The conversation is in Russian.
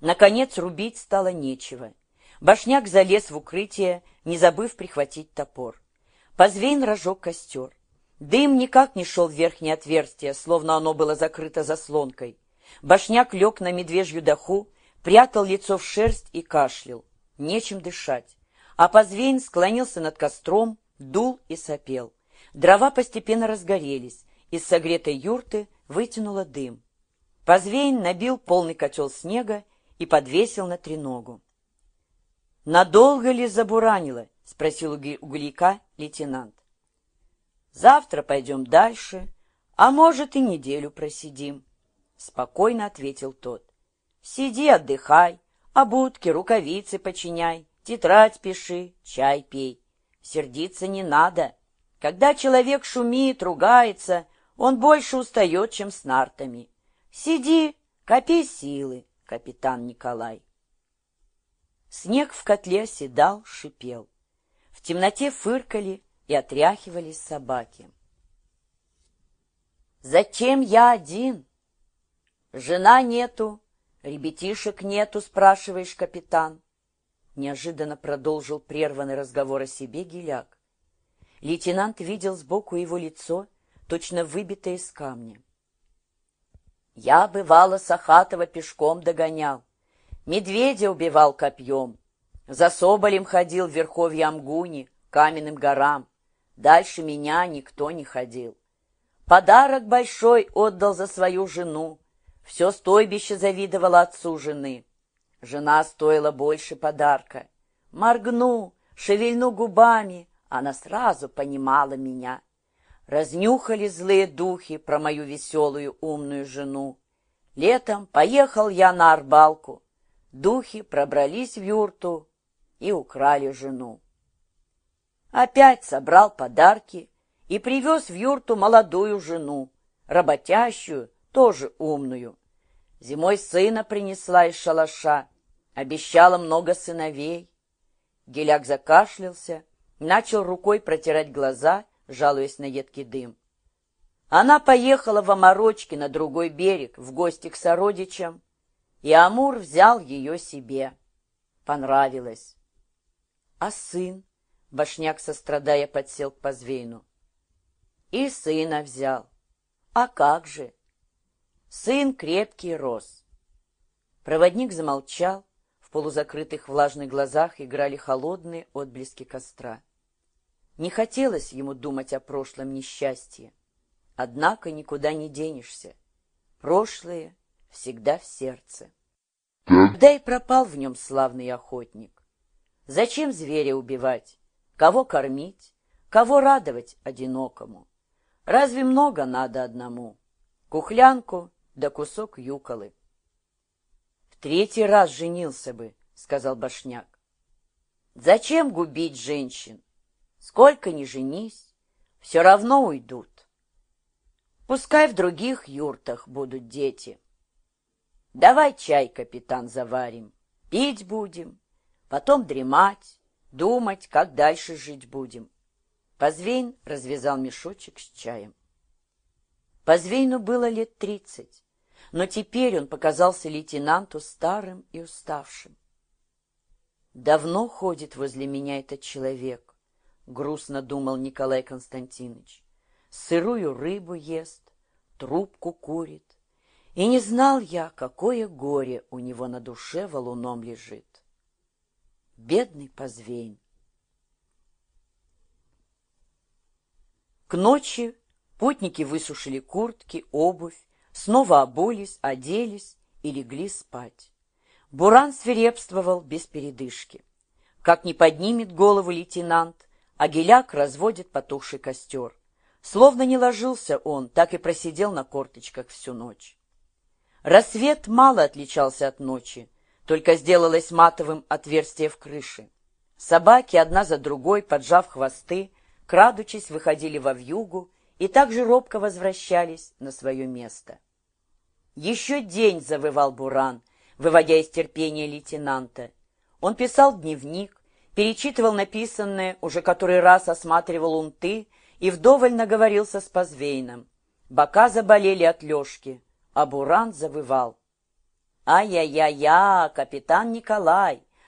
Наконец рубить стало нечего. Башняк залез в укрытие, не забыв прихватить топор. Позвейн разжег костер. Дым никак не шел в верхнее отверстие, словно оно было закрыто заслонкой. Башняк лег на медвежью доху, прятал лицо в шерсть и кашлял. Нечем дышать. А Позвейн склонился над костром, дул и сопел. Дрова постепенно разгорелись. Из согретой юрты вытянуло дым. Позвейн набил полный котел снега и подвесил на треногу. «Надолго ли забуранило?» — спросил у Гулика лейтенант. «Завтра пойдем дальше, а может и неделю просидим», — спокойно ответил тот. «Сиди, отдыхай, обутки, рукавицы починяй, тетрадь пиши, чай пей. Сердиться не надо. Когда человек шумит, ругается, он больше устает, чем с нартами. Сиди, копи силы, капитан Николай. Снег в котле оседал, шипел. В темноте фыркали и отряхивались собаки. «Зачем я один? Жена нету, ребятишек нету, спрашиваешь, капитан?» Неожиданно продолжил прерванный разговор о себе Геляк. Лейтенант видел сбоку его лицо, точно выбитое из камня. Я, бывало, Сахатова пешком догонял, медведя убивал копьем, за Соболем ходил в верховье Амгуни, каменным горам. Дальше меня никто не ходил. Подарок большой отдал за свою жену, все стойбище завидовало отцу жены. Жена стоила больше подарка. Моргну, шевельну губами, она сразу понимала меня. Разнюхали злые духи про мою веселую умную жену. Летом поехал я на Арбалку. Духи пробрались в юрту и украли жену. Опять собрал подарки и привез в юрту молодую жену, работящую, тоже умную. Зимой сына принесла из шалаша, обещала много сыновей. Геляк закашлялся, начал рукой протирать глаза, жалуясь на едкий дым. Она поехала в Оморочки на другой берег, в гости к сородичам, и Амур взял ее себе. Понравилось. А сын? Башняк, сострадая, подсел к Позвейну. И сына взял. А как же? Сын крепкий рос. Проводник замолчал, в полузакрытых влажных глазах играли холодные отблески костра. Не хотелось ему думать о прошлом несчастье. Однако никуда не денешься. Прошлое всегда в сердце. Да и пропал в нем славный охотник. Зачем зверя убивать? Кого кормить? Кого радовать одинокому? Разве много надо одному? Кухлянку да кусок юколы. — В третий раз женился бы, — сказал Башняк. — Зачем губить женщин? Сколько ни женись, все равно уйдут. Пускай в других юртах будут дети. Давай чай, капитан, заварим, пить будем, потом дремать, думать, как дальше жить будем. Позвейн развязал мешочек с чаем. Позвейну было лет тридцать, но теперь он показался лейтенанту старым и уставшим. Давно ходит возле меня этот человек, грустно думал Николай Константинович. Сырую рыбу ест, трубку курит. И не знал я, какое горе у него на душе валуном лежит. Бедный Позвейн. К ночи путники высушили куртки, обувь, снова обулись, оделись и легли спать. Буран свирепствовал без передышки. Как не поднимет голову лейтенант, а геляк разводит потухший костер. Словно не ложился он, так и просидел на корточках всю ночь. Рассвет мало отличался от ночи, только сделалось матовым отверстие в крыше. Собаки одна за другой, поджав хвосты, крадучись, выходили во вьюгу и также робко возвращались на свое место. Еще день завывал Буран, выводя из терпения лейтенанта. Он писал дневник, перечитывал написанное, уже который раз осматривал унты и вдоволь наговорился с Позвейном. Бока заболели от лёжки, а Буран завывал. «Ай-я-я-я, капитан Николай!